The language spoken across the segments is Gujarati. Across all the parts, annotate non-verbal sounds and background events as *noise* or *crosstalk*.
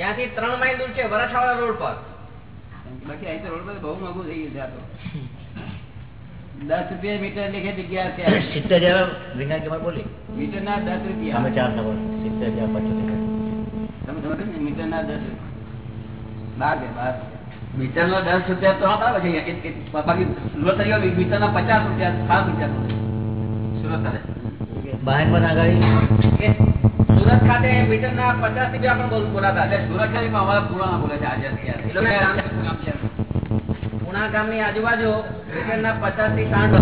ત્યાંથી ત્રણ માઇલ દૂર છે વરાછાવાળા રોડ પર. બાકી અહીં તો રોડ પર બહુ મોંઘું થઈ ગયું છે આ તો. દસ રૂપિયા મીટર લેખે જગ્યા છે. *laughs* સિત્તેર હજાર રીંગણ કેમાં બોલી? મીટર ના દસ રૂપિયા. અમે ચાર સવાર સિત્તેર હજાર પચોતેર તમે સમજો ને મીટર ના દસ બાર બાર મીટર ના દસ રૂપિયા તો બરાબર છે બાકી મીટર ના પચાસ રૂપિયા સાત રૂપિયા. સુરત બહાર પણ આગાડી સુરત ખાતે મીટર ના પચાસ રૂપિયા પણ બોલ- બોલાતા એટલે સુરત ખાતે પણ અમારા પુરાણા બોલે છે આજે અત્યારે. ગામની આજુબાજુ મીટર ના પચાસથી સાઠ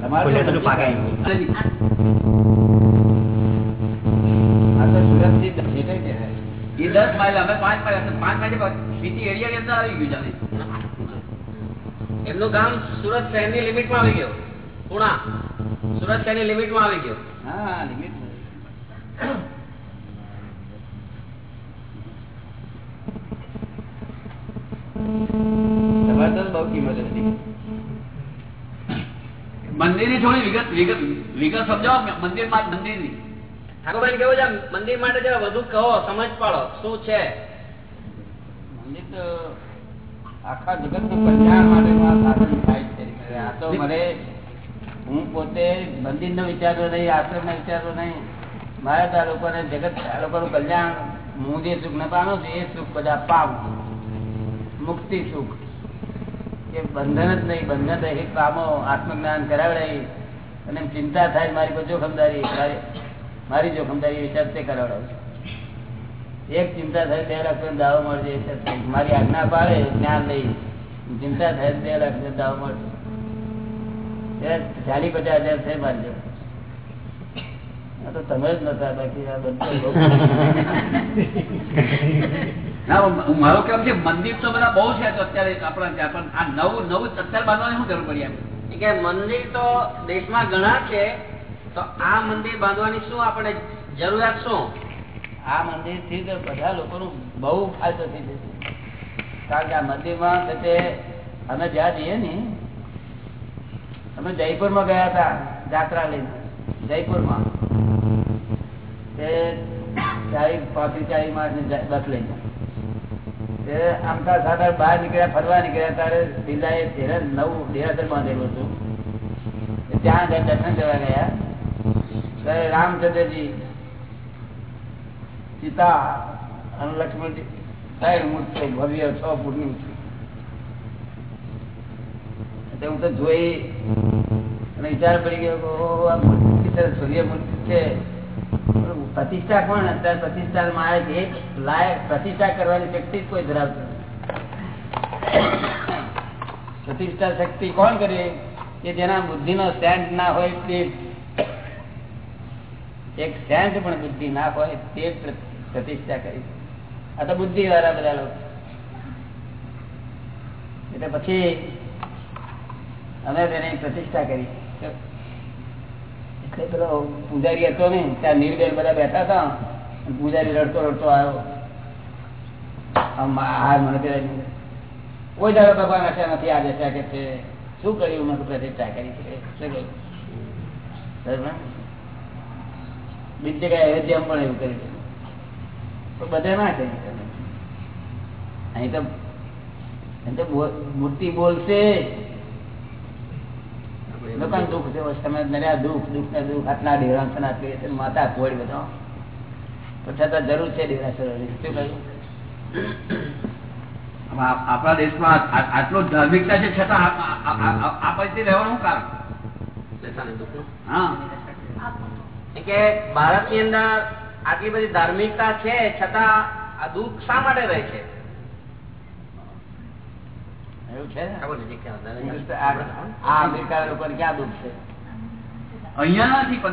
તમારે એ દસ માઇલ અમે પાંચ માઇલ પાંચ માઇલ બીજી એરિયા ની અંદર આવી ગયું જાણે એમનું ગામ સુરત શહેરની લિમિટમાં આવી ગયું. પુણા. સુરત શહેરની લિમિટમાં આવી ગયું. હા લિમિટ તમારે બહુ કિંમત હતી. મંદિરની થોડી વિગત વિગત વિગત સમજાવો મંદિરમાં મંદિરની ઠાકોરભાઈ કેવું છે? મંદિર માટે જરા વધુ કહો સમજ પાડો. શું છે? મંદિર તો આખા જગતનું કલ્યાણ માટે સાધન થાય છે. આ તો મને હું પોતે મંદિર નો વિચારતો નહીં આશ્રમ નો વિચારતો નહીં. મારે તો આ લોકોને જગત આ લોકોનું કલ્યાણ હું જે સુખ ન પામું છું એ સુખ બધા પામું મુક્તિ સુખ. કે બંધન જ નહીં બંધન રહિત પામો આત્મજ્ઞાન કરાવડાવી અને ચિંતા થાય મારી કોઈ જોખમદારી. મારી જોખમદારી વિચાર તે કરાવડાવું એક ચિંતા થાય બે લાખ દાવો મળશે મારી આજ્ઞા પાડે જ્ઞાન લઈ. ચિંતા થાય બે લાખ દાવો મળશે. ચાલી પચાસ હજાર છે મારી તો તમે જ નતા બાકી આ બધું મારો કેમ છે મંદિર તો બધા બહુ છે તો અત્યારે આપણા ત્યાં પણ આ નવું નવું અત્યારે બાંધવાની શું જરૂર પડી આપણે કે મંદિર તો દેશમાં ઘણા છે તો આ મંદિર બાંધવાની શું આપણે જરૂરિયાત શું? આ મંદિરથી તો બધા લોકોનું બહુ ફાયદો થઈ જશે. કારણ કે આ મંદિરમાં તે અમે જ્યાં જઈએ ને, અમે જયપુરમાં ગયા હતા જાત્રા લઈને. જયપુરમાં. તે ચાલીસ પાંત્રીસ ચાલીસ માણસની બસ હતું તે ત્યાં દર્શન કરવા ગયા. રામચંદ્રજી સીતા અને લક્ષ્મણજી. ત્રણ મૂર્તિઓ ભવ્ય છ ફૂટની છું. હું તો જોઈ અને વિચાર પડી ગયો આ છે પ્રતિષ્ઠા કોણ? અત્યારે પ્રતિષ્ઠા માં એક લાયક પ્રતિષ્ઠા કરવાની શક્તિ કોઈ ધરાવતું. પ્રતિષ્ઠા શક્તિ કોણ કરે કે જેના બુદ્ધિ નો સ્ટેન્ડ ના હોય તે એક સેન્ટ પણ બુદ્ધિ ના હોય તે પ્રતિષ્ઠા કરી આ તો બુદ્ધિ વાળા બધા લોકો. એટલે પછી અમે તેની પ્રતિષ્ઠા કરી. એટલે પેલો પૂજારી હતો ને, ત્યાં નીરબેન બધા બેઠા હતા. પૂજારી રડતો રડતો આવ્યો. હાર મને કોઈ દાડો ભગવાન આશા નથી આજે હશે કે શું કર્યું? મને પ્રતિષ્ઠા કરી છે. શું કર્યું? બીજી જગ્યાએ અયોધ્યામાં પણ એવું કર્યું બધે ના કહે. અહીં તો અહીં તો મૂર્તિ બોલશે. લોકોને દુઃખ છે. તમે નર્યા દુઃખ દુઃખ ને દુઃખ. આટલા ડેરાસન આટલી છે, માતા કોડ બધો. તો છતાં જરૂર છે ડેરાસરોની શું કહ્યું? આપણા દેશમાં આટલો ધાર્મિકતા છે છતાં આ રહેવાનું કારણ? હા. કે ભારતની અંદર આટલી બધી ધાર્મિકતા છે છતાં આ દુઃખ શા માટે રહે છે? એવું છે ને? ખબર નથી ખ્યાલ નથી. આ આ અમેરિકા લોકોને ક્યાં દુઃખ છે? અહીંયા નથી પણ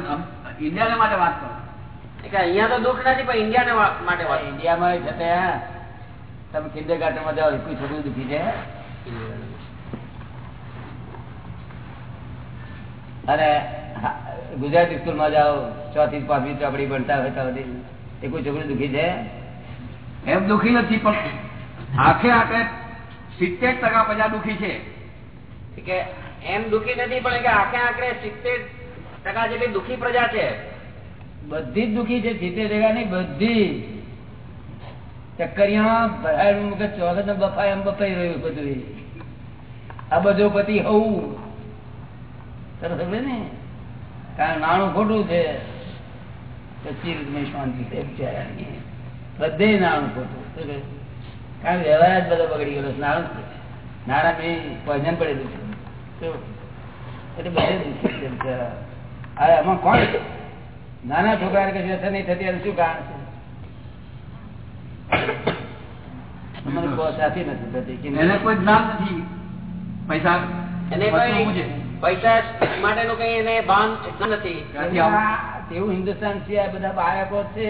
ઇન્ડિયા માટે વાત કરો. એ તો દુઃખ નથી પણ ઇન્ડિયાને વા- માટે વાત ઇન્ડિયામાં છે તમે કિન્ડર ગાર્ડનમાં જાઓ કોઈ છોકરું દુખી છે? અને હા, ગુજરાતી સ્કૂલમાં જાઓ ચોથી પાંચમી ચોપડી ભણતા હોય તો બધી. એ કોઈ છોકરી દુખી છે? એમ દુખી નથી પણ આખે આખે સિત્તેર ટકા પ્રજા દુખી છે. કે એમ દુખી નથી પણ કે આખે આખરે સિત્તેર ટકા જેટલી દુખી પ્રજા છે. બધી જ દુખી છે સિત્તેર ટકા નહીં બધી ચક્કરિયામાં ભરાયેલું કે ચોગત બફાય એમ બફાઈ રહ્યું બધું આ બધો પતિ હોવું સરસ ને? કારણ નાણું ખોટું છે. ચીરમય શાંતિ છે બધે નાણું ખોટું. કારણ વ્યવહાર જ બધો બગડી ગયેલો નાણું નાણાં મેં પોઈઝન પડેલું છે. એટલે બધે દુઃખી છે અરે આમાં કોણ? નાના છોકરા કે વ્યસન નહીં થતી એનું શું કારણ છે? મને સાચી નથી થતી. એને કોઈ જ્ઞાન નથી. પૈસા એને કોઈ છે? પૈસા માટેનું કઈ એને ભાન નથી. તેવું હિન્દુસ્તાન છે આ બધા બાળકો છે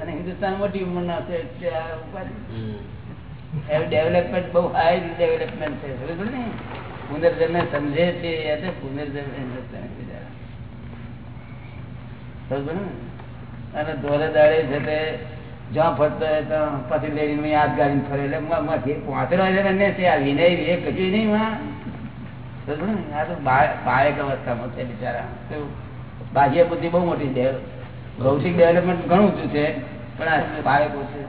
અને હિન્દુસ્તાન મોટી ઉંમરના છે ડેવલપમેન્ટ બહુ હાઈ ડેવલપમેન્ટ છે સમજો ને સમજે છે તો હિન્દુસ્તાન. ને? અને ધોરે દાડે છે તે જ્યાં ફરતો હોય તો પછી લેડીને ગાડીને ફરે એટલે પહોંચેલો છે આ વિનય એ કશું નહીં માં. બાળક અવસ્થામાં છે બિચારા. બાહ્ય બુદ્ધિ બહુ મોટી ભૌતિક ડેવલપમેન્ટ ઘણું ઊંચું છે પણ આ બાળકો છે?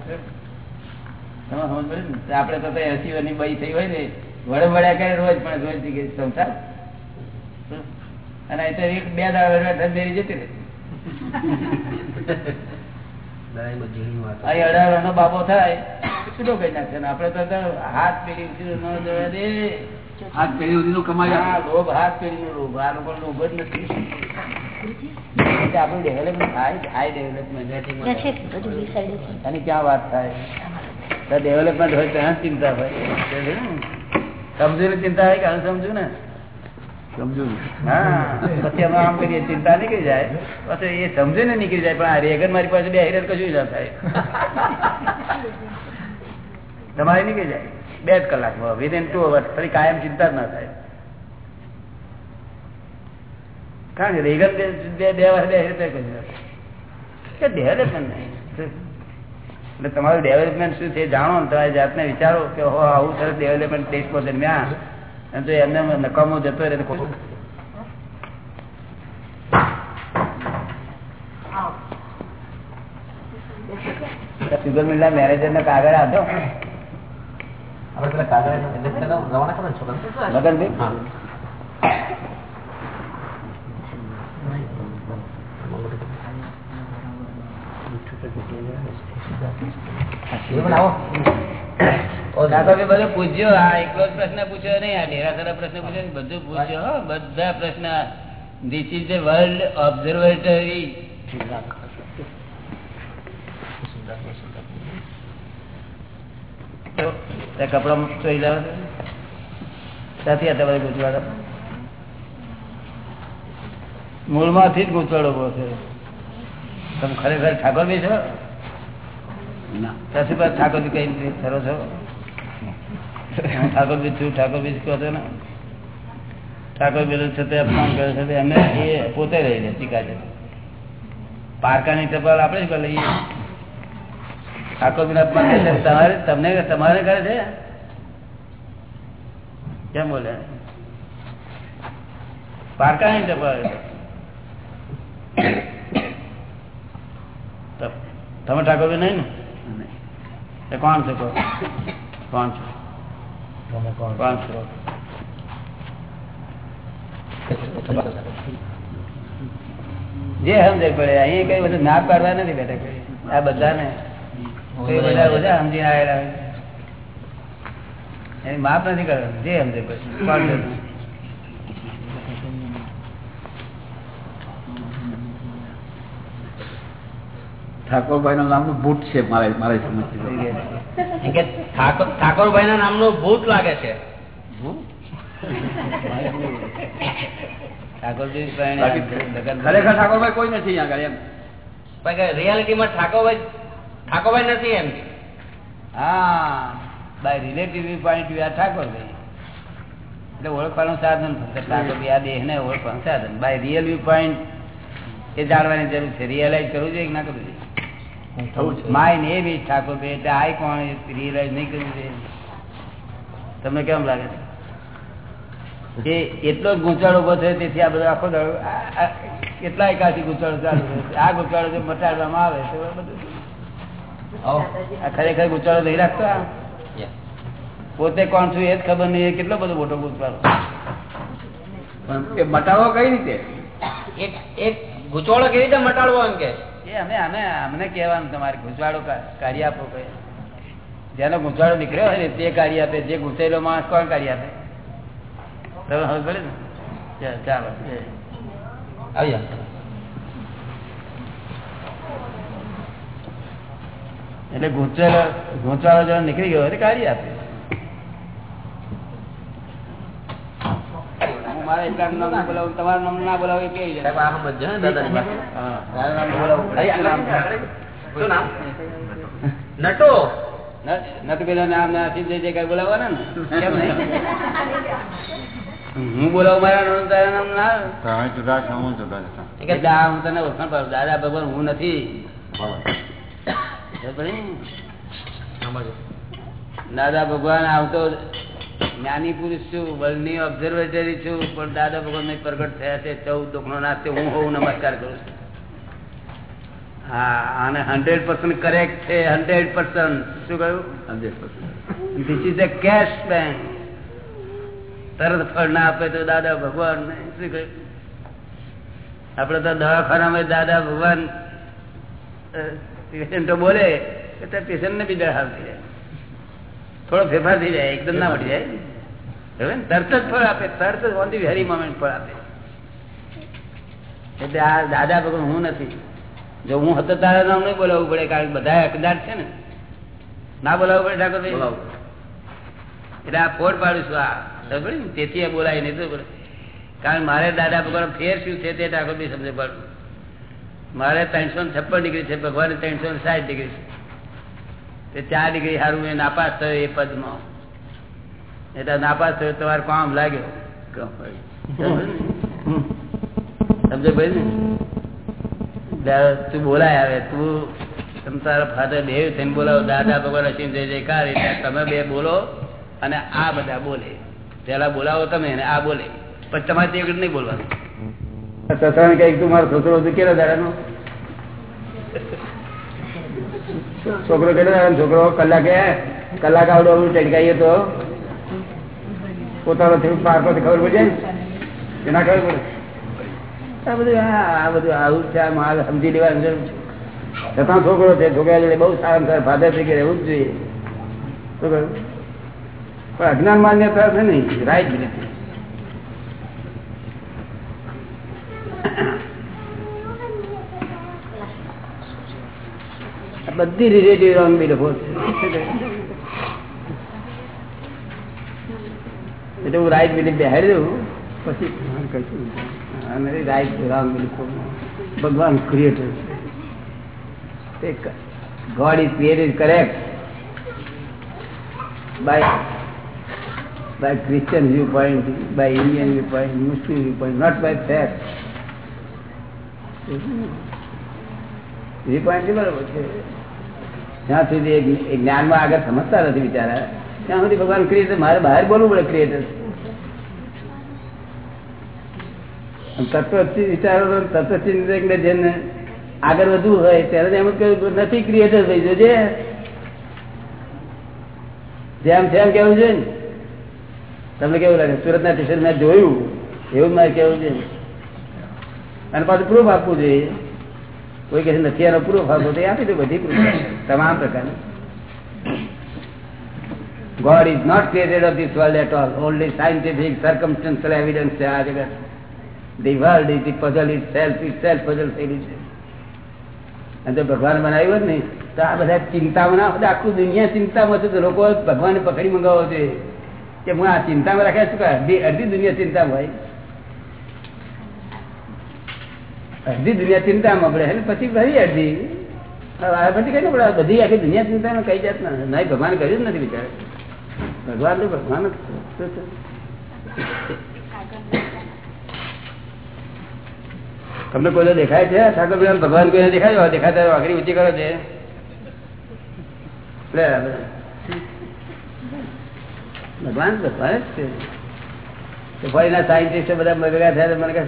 તમે સમજ પડે ને? આપડે તો એસી વર્ષની બઈ થઈ હોય ને વડે વડ્યા કરે રોજ પણ રોજ સંસાર. અને તો એક બે દાડા ધંધેરી જતી રહે. અહીં અઢાર બાબો થાય છૂટો કઈ નાખે? આપડે તો હાથ પેઢી જવા દે. આજ પેઢી સુધીનું કમાઈ હા, લોભ હાથ પેઢી નો લોભ. આ લોકો લોભ જ નથી. આપણું ડેવલપમેન્ટ થાય હાઈ ડેવલપમેન્ટ અને ક્યાં વાત થાય? ડેવલપમેન્ટ હોય ત્યાં ચિંતા હોય. સમજુ ને ચિંતા હોય કે સમજુ ને? સમજુ. હા પછી અમે આમ કરીએ ચિંતા નીકળી જાય. પછી એ સમજે ને નીકળી જાય પણ આ રેગન મારી પાસે બે હિરર કશું ના થાય? તમારે નીકળી જાય. બે જ કલાકમાં. વિધિન ટુ અવર્સ ફરી કાયમ ચિંતા જ ના થાય. કારણ કે રેગન બે બે બે વાર. કે ડેવલપમેન્ટ નહીં. એટલે તમારું ડેવલપમેન્ટ શું છે જાણો ને. તમારી જાતને વિચારો કે હો આવું સરસ ડેવલપમેન્ટ દેશમાં દરમિયાન અને તો એમને નકામો જતો રહે ખોટું. સુગર મિલના મેનેજર ને કાગળ આપો મગનભાઈ કાકાભાઈ બધું પૂછ્યો આ એકલો પ્રશ્ન પૂછ્યો નહીં આ ડેરાસર પ્રશ્ન પૂછ્યો બધું પૂછ્યો હો, બધા પ્રશ્ન. This is the world observatory કપડા ચોઈ લાવો ત્યાંથી હતા બધા ગૂંચવાડો મૂળમાંથી જ ગૂંચવાડો ઊભો છે તમે ખરેખર ઠાકોર બી છો ત્યાંથી પાછા ઠાકોર બી કઈ ખરો છો? ઠાકોર બી છું ઠાકોર બી કહો છો ને? ઠાકોર બી છે તે અપમાન કરે છે એમને એ પોતે રહી લે ટીકા છે. પારકાની ટપાલ આપણે જ લઈએ. ઠાકોર બી અપમાન તમારે તમને તમારે કરે છે? કેમ બોલે? પારકા નહીં તો? તમે ઠાકોર નહીં ને? એ કોણ છો કોણ છે? કોણ છો? જે સમજે પડે અહીંયા કઈ બધું ના પાડવા નથી બેઠા આ બધાને બધા બધા સમજીને આવેલા એની માફ નથી કરવાનું જે સમજે પડે કોણ છે? ઠાકોરભાઈ નું નામનું બૂટ છે મારે મારે સમજથી કે ઠાકોરભાઈ ના નામનું ભૂત લાગે છે. ખરેખર ઠાકોરભાઈ કોઈ નથી આગળ એમ. પણ કે રિયાલિટીમાં ઠાકોરભાઈ ઠાકોરભાઈ નથી એમ? હા by relative point view Thakorbhai. એટલે ઓળખવાનું સાધન ફક્ત ઠાકોરભાઈ આ દેહને ઓળખવાનું સાધન. બાય રિયલ વ્યૂ પોઈન્ટ એ જાણવાની જરૂર છે. રિયલાઇઝ કરવું જોઈએ કે ના કરવું જોઈએ? માઇન્ડ એ બી ઠાકોરભાઈ એટલે આય કોણ રિયલાઇઝ નહીં કરવું જોઈએ? તમને કેમ લાગે છે? એ એટલો જ ગૂંચાળો ઊભો થયો તેથી આ બધો આખો કેટલા એકાથી ગૂંચાળો ચાલુ થયો આ ગૂંચાળો જો મટાડવામાં આવે તો બધું ખરેખર ગુચવાળો નહીં રાખતો? આ? પોતે કોણ છું એ જ ખબર નહીં એ કેટલો બધો મોટો ગુચવાળો પણ એ કઈ રીતે? એક એક ગૂંચવાડો કેવી રીતે મટાડવો એમ કે? એ અમે અમે અમને કહેવાનું તમારે ગૂંચવાડો કા- કાઢી આપો કઈ. જેનો ગૂંચવાડો નીકળ્યો હોય ને તે કાઢી આપે. જે ગૂંચેલો માણસ કોણ કાઢી આપે? તમે હવે પડે ને? ચાલ- ચાલો. આવી જાઓ એટલે ગૂંચેલો ગૂંચવાડો જો નીકળી ગયો એટલે કાઢી આપે. તમારું નામ ના બોલાવું કેવી નામ નટો. ના બોલાવવાના ને? કેમ નહીં? હું બોલાવું મારા નામ તારા નામ ના. જુદા હું જુદા એટલે હું તને ઓળખાણ પાડું. દાદા ભગવાન હું નથી? દાદા ભગવાન આવતો જ્ઞાની પુરુષ છું વર્લ્ડની ઓબ્ઝર્વેટરી છું પણ દાદા ભગવાન પ્રગટ થયા છે ચૌદ દુઃખનો નાસ્તે હું હોઉં નમસ્કાર કરું છું. હા અને હંડ્રેડ પર્સન્ટ કરેક્ટ છે હંડ્રેડ પર્સન્ટ શું કહ્યું? Hundred percent this is a cash bank તરત ફળ ના આપે તો દાદા ભગવાન શું કહ્યું? આપડે તો દવાખાનામાં દાદા ભગવાન પેશન્ટો બોલે તો પેશન્ટ ને બી ડર થઈ જાય થોડો ફેરફાર થઈ જાય એકદમ ના મળી જાય. હવે ને? તરત જ ફળ આપે તરત જ ઓન ધી વેરી મોમેન્ટ ફળ આપે. એટલે આ દાદા ભગવાન હું નથી. જો હું હતો તારા નામ નહીં બોલાવવું પડે કારણ કે બધા હકદાર છે ને. ના બોલાવવું પડે ઠાકોરભાઈ બોલાવો. એટલે આ ફોડ પાડું છું આ. ખબર ને? તેથી એ બોલાય નહીં તો કારણ મારે દાદા ભગવાન ફેર શું છે તે ઠાકોર બી સમજ પાડું. મારે ત્રણસો છપ્પન ડિગ્રી છે, ભગવાન ત્રણસો સાઠ ડિગ્રી છે. તે ચાર ડિગ્રી સારું નાપાસ થયો એ પદમાં. એટલે નાપાસ થયો, તમારે કામ લાગ્યો. સમજે ભાઈ ને? તું બોલાય આવે તું તમ તારા ફાધર દેવ થઈને બોલાવો, દાદા ભગવાન અસીમ જય જયકાર, એટલે તમે બે બોલો અને આ બધા બોલે. પેલા બોલાવો તમે અને આ બોલે. પણ તમારે તે નહીં બોલવાનું. સસરાને કંઈક તું મારો છોકરો હતું કેટલા દાડાનો? છોકરો કેટલા છોકરો કલાકે, કલાક આવડો આવડું ટડકાઈએ તો પોતાનો થયું પાર પાસે ખબર પડી કે ખબર પડે? આ બધું આ બધું આવું છે, આ માલ સમજી લેવાનું જરૂર છે. છતાં છોકરો છે, છોકરા જોડે બહુ સારા સારા ફાધર તરીકે રહેવું જ જોઈએ. શું કહ્યું? પણ અજ્ઞાન માન્યતા છે ને? રાઈટ બિલીફ બધી રિલેટિવ રોંગ બિલીફો છે એટલે હું રાઈટ બિલીફ બેહાડી દઉં પછી કહીશું રાઈટ રોંગ બિલીફો ભગવાન ક્રિએટર છે. God is created correct by by Christian view point by Indian view point Muslim view point not by fact view point બરાબર છે. જ્યાં સુધી જ્ઞાનમાં આગળ સમજતા નથી બિચારા, ત્યાં સુધી ભગવાન ક્રિએટર મારે બહાર બોલવું પડે ક્રિએટર તત્વ વિચારો તત્વચિંતક ને જેને આગળ વધવું હોય ત્યારે એમ કહ્યું નથી ક્રિએટર થઈ જોજે જેમ એમ કેવું છે તમને કેવું લાગે? સુરત ના સ્ટેશન મેં જોયું, એવું મારે કેવું છે? અને પાછું પ્રૂફ આપવું જોઈએ. કોઈ કહે નથી એનો પૂરો ભાગ તો આપી દે બધી તમામ પ્રકારની God is not created of this world at all. Only scientific, circumstantial evidence છે આ જગત. The world is the puzzle itself, itself puzzle થયેલી છે. અને જો ભગવાન બનાવ્યું હોત ને તો આ બધા ચિંતામાં ના. આખું દુનિયા ચિંતામાં છે તો લોકો ભગવાનને પકડી મંગાવો છે કે હું આ ચિંતામાં રાખ્યા છું કે અડધી અડધી દુનિયા ચિંતામાં હોય અડધી દુનિયા ચિંતામાં પડે અને પછી ભરી અડધી. પછી કઈ ન પડે બધી આખી દુનિયા ચિંતામાં કઈ જાત ના નહીં ભગવાન કર્યું જ નથી બિચારે. ભગવાન તો ભગવાન? તમને કોઈ દેખાય છે? ઠાકોર ભગવાન કોઈને દેખાય છે? દેખાય હોય આખરી ઊંચી કરો છે. ભગવાન ભગવાન જ છે. તો ફરીના સાયન્ટિસ્ટ બધા મગા થયા મને કહે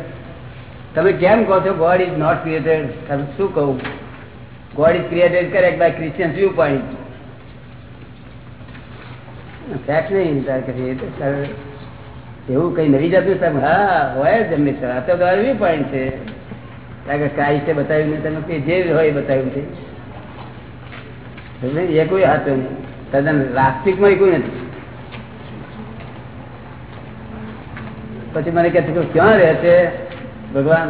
તમે કેમ કહો છો ગોડ ઇઝ નોટ ક્રિએટેડ શું કહું? God is created correct by Christian view point fact નહીં તાર કરી તો તારે એવું કઈ નવી જાતનું સાહેબ, હા, હોય જ એમની સર આ તો તમારું વ્યૂ છે. કારણ કે ક્રાઇસ્ટે બતાવ્યું નહીં, તમે કે જે હોય એ બતાવ્યું છે. એ કોઈ હાથો નહીં. તદ્દન રાસ્તિકમાં કોઈ નથી. પછી મને કહે છે કે ક્યાં રહે છે? ભગવાન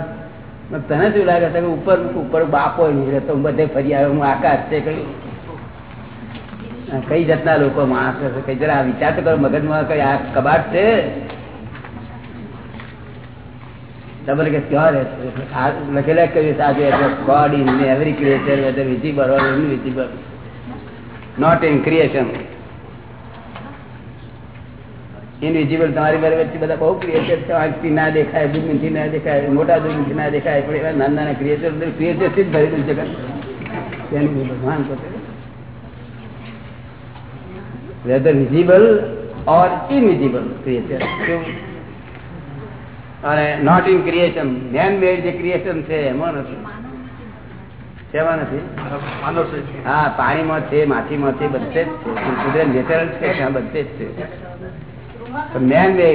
તને શું લાગે છે ઉપર ઉપર બાપો હું બધે ફરી આવ્યો, હું આકાશ છે કહ્યું કઈ જાતના લોકો માણસ હશે? કઈ જરા વિચાર તો કરો, મગજમાં કઈ આ કબાટ છે? તમારે કે ક્યાં રહેશે લખેલા કર્યું આજે God in every creature whether visible or invisible not in creation invisible તમારી મારી વચ્ચે બધા બહુ ક્રિએટર છે. આંખથી ના દેખાય દૂરબીનથી ના દેખાય મોટા દૂરબીનથી ના દેખાય પણ એવા નાના નાના ક્રિએટર ક્રિએટરથી જ ભરેલું છે તેનું ભગવાન પોતે whether visible or invisible creature અને not in creation man made જે ક્રિએશન છે એમાં નથી. શેમાં નથી? હા પાણીમાં છે માછીમાં છે બધે જ છે. કુદરત નેચરલ છે ત્યાં બધે જ છે. Main way.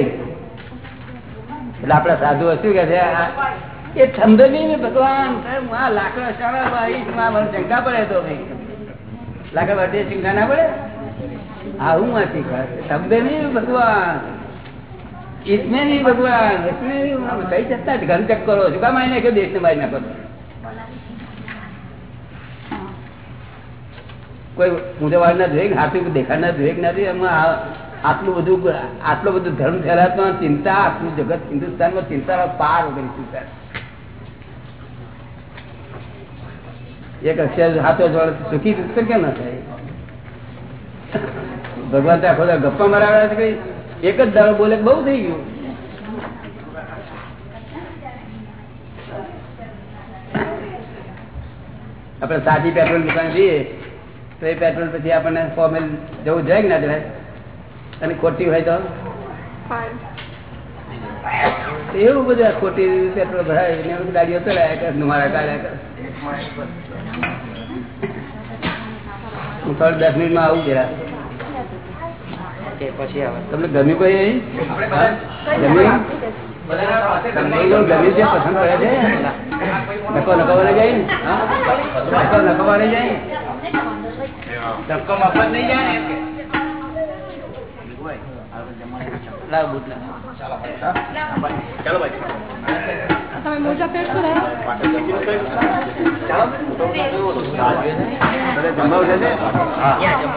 એટલે આપડા સાધુ હશું કે છે એ સમજો નહીં ભગવાન? લાકડા શંકા પડે તો લાકડા વર્તી હું વાંચી ચક્કરો. શું કામ આવીને કયો દેશને મારી નાખો? કોઈ ઊંધે વાળ ના જોઈએ હાથી દેખાડ ના જોઈએ નથી એમાં આટલું બધું આટલો બધું ધર્મ ફેલાતો ચિંતા, આટલું જગત હિન્દુસ્તાનમાં ચિંતા પાર વગર ચિંતા. એક અક્ષર હાથો જોડે સુખી તો કેમ ના થાય. ભગવાન ત્યાં ખોદા ગપ્પા મરાવ્યા છે કઈ એક જ દાડો બોલે બહુ થઈ ગયું. આપણે સાચી પેટ્રોલ દુકાન જઈએ, તો એ પેટ્રોલ પછી આપણને ફોર્મેલ જવું જાય કે ના જવાય? અને ખોટી હોય તો? એવું બધું ખોટી પેટ્રોલ ભરાય ને એવું ગાડીઓ ચલાયા કરે મારા કાઢ્યા કરે. હું થોડી દસ મિનિટમાં આવું જરા તમને ગમ્યું કોઈ અહીં? ગમ્યું? ગમ્યું છે? પસંદ કરે છે? નકો જાય? નકો જાય ધક્કો મફત નહીં જાય ને? *laughs* એમ લાવ ને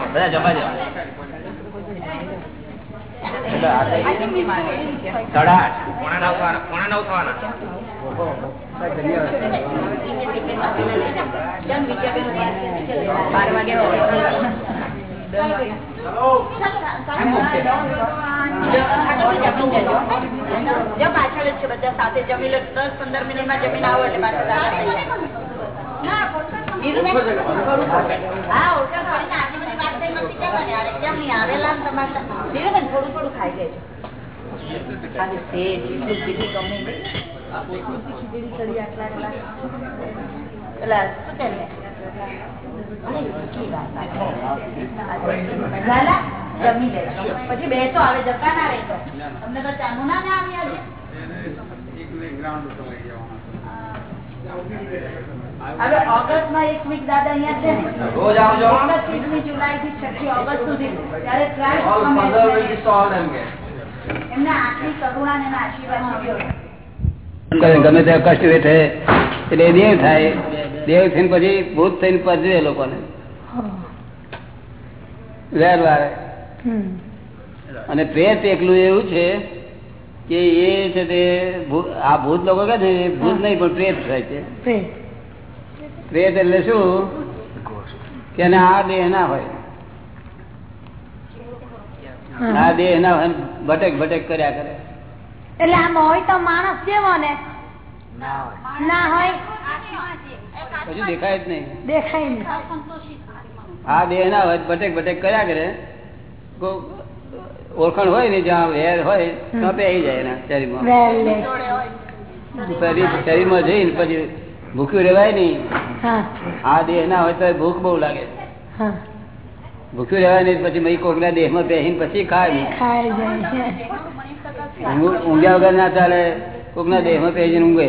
બધા જમાવ બાર વાગે પાછળ જ છે બધા સાથે જમી લો દસ પંદર મિનિટમાં જમીન આવો એટલે પાછળ જાય. થોડું થોડું ખાઈ કહે છે? પછી બેસો હવે જતા ના રહેતો તમને તો ચાલુ ના ના આવી આજે? હવે ઓગસ્ટમાં એક વીક દાદા અહીંયા છે. ને રોજ આવજો ઓગસ્ટની જુલાઈ થી છઠ્ઠી ઓગસ્ટ સુધી. ત્યારે ક્રાઇસ્ટ એમને આટલી કરુણા ને એના આશીર્વાદ મળ્યો. ગમે તે કષ્ટ વેઠે એટલે દેવ થાય. દેવ થઈને પછી ભૂત થઈને પજવે લોકોને. વેર વારે. અને પ્રેત એકલું એવું છે કે એ છે તે આ ભૂત લોકો કે છે ભૂત નહીં પણ પ્રેત થાય છે. પ્રેત. એટલે શું? કે આ દેહ ના હોય. આ દેહ ના હોય ભટક ભટક કર્યા કરે. એટલે આમ હોય તો માણસ કેવો ને? ના હોય. પછી દેખાય જ નહીં. દેખાય નહીં. આ દેહ ના હોય બટેક બટેક કર્યા કરે. કો- ઓળખાણ હોય ને જ્યાં વેર હોય ત્યાં પહેરી જાય એના શરીરમાં. શરીરમાં જઈને પછી ભૂખ્યું રેવાય નહીં. આ દેહ ના હોય તો ભૂખ બહુ લાગે. હા. ભૂખ્યું રહેવાય નહીં પછી મય કોકના દેહમાં પહેરીને પછી ખાય ખાય ખાઈ જાય ઊંઘ્યા વગર ના ચાલે કોકના દેહમાં પેજી ઊંઘે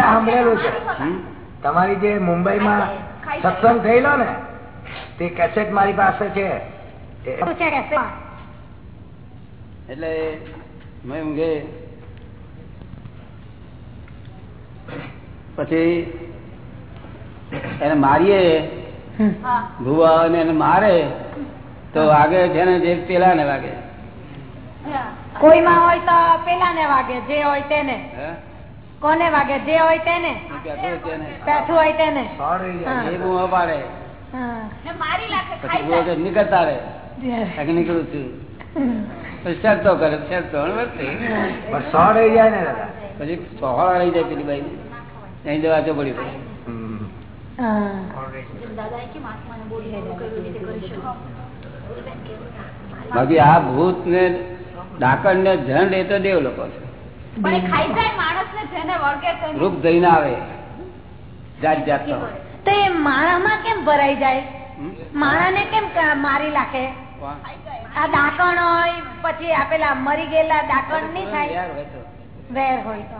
સાંભળેલું છે. તમારી જે મુંબઈમાં સત્સંગ થયેલો ને તે કેસેટ મારી પાસે છે? એટલે મેં ઊંઘે. પછી એને મારીએ. ભૂવા એને મારે. તો વાગે છે ને જે પેલા ને વાગે. કોઈમાં હોય તો પેલા ને વાગે જે હોય તેને. કોને વાગે જે હોય તેને? પેઠું હોય તેને? પાડે નીકળતા રહે નીકળું છું. શરતો કરે શરતો સોળ. રહી જાય ને દાદા. પછી સોળ રહી જાય પેલી બાઈ અહીં જવા જો પડી. બાકી આ ભૂત ને ડાકણ ને જન એ તો દેવ લોકો છે. પણ એ ખાઈ જાય માણસ ને જેને વળગે તેને. રૂપ ધરીને આવે. જાત જાત તો. એ માણામાં કેમ ભરાઈ જાય? માણાને કેમ મારી નાખે? આ ડાકણ હોય પછી આપેલા મરી ગયેલા ડાકણ નહીં થાય. વેર હોય તો.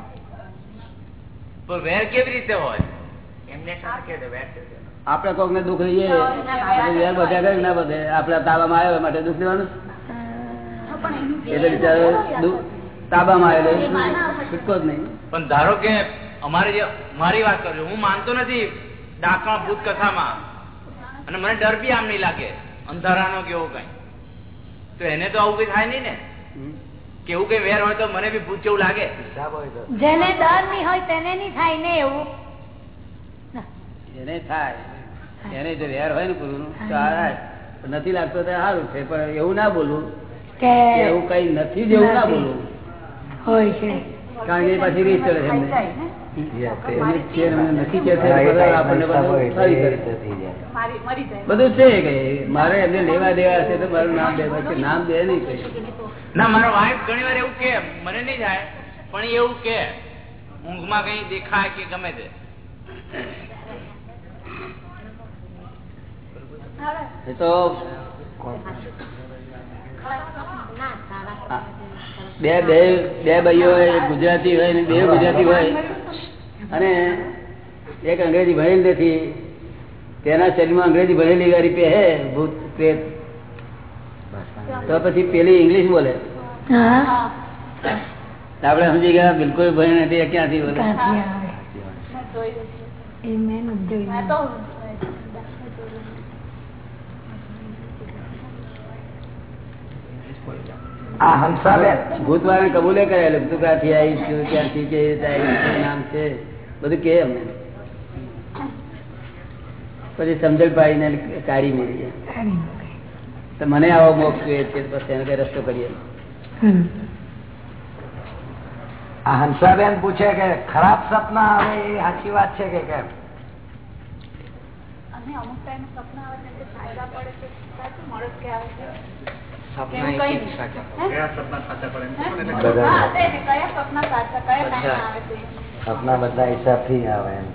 વેર કેવી રીતે હોય? એમને સાર કે વેર? આપડે કોક ને દુઃખ લઈએ કરે ના બધે. આપડા તાબામાં આવ્યો માટે દુઃખ લેવાનું. એટલે બિચારો તાબામાં આવેલો છૂટકો જ નહીં. પણ ધારો કે અમારે જે મારી વાત કરજો હું માનતો નથી ડાકણ ભૂત કથામાં અને મને ડર બી આમ નહીં લાગે. અંધારાનો કે એવું કઈ. તો એને તો આવું કઈ થાય નહીં ને? કેવું કે કઈ વેર હોય તો મને બી ભૂત જેવું લાગે. તો. જેને ડર નહીં હોય તેને નહીં થાય ને એવું. એને થાય. એને જો વેર હોય ને ગુરુ તો નથી લાગતો તો સારું છે પણ એવું ના બોલવું કે એવું કઈ નથી જેવું ના બોલું. બોલવું હોય છે. કારણ કે પછી રીત ચડે છે બધા જાય. જાય છે. કે મારે એમને લેવા દેવા છે તો મારું નામ દેવા છે નામ દે નહીં ના મારો વાઈફ ઘણી વાર એવું કે મને નહીં થાય પણ એ એવું કે ઊંઘમાં કઈ દેખાય કે ગમે તે. એ તો બે બે બે ભાઈઓ હોય ગુજરાતી હોય ને બે ગુજરાતી હોય. અને એક અંગ્રેજી ભણેલ નથી. તેના શરીરમાં અંગ્રેજી ભણેલી વાળી પહે ભૂત પ્રેત. તો પછી પેલી ઇંગ્લિશ બોલે. આપડે આપણે સમજી ગયા બિલકુલ ભણે નથી ક્યાંથી બોલે? ક્યાંથી આવે એ મેં નથી મેં જોયું તો આ હંસાબેન ભૂત વાળા કબૂલે કરેલું તું ક્યાંથી આવી છું ક્યાંથી કે નામ છે. બધું કે અમને પછી સમજણ પાડીને કાઢી મેળવીએ તો મને આવો મોક્ષ જોઈએ છે પછી એને કઈ રસ્તો કરીએ. હંસાબેન પૂછે કે ખરાબ સપના આવે એ સાચી વાત છે કે કેમ? અમુક ટાઈમ સપના છે પડે આવે છે? સપના બધા હિસાબથી આવે એમ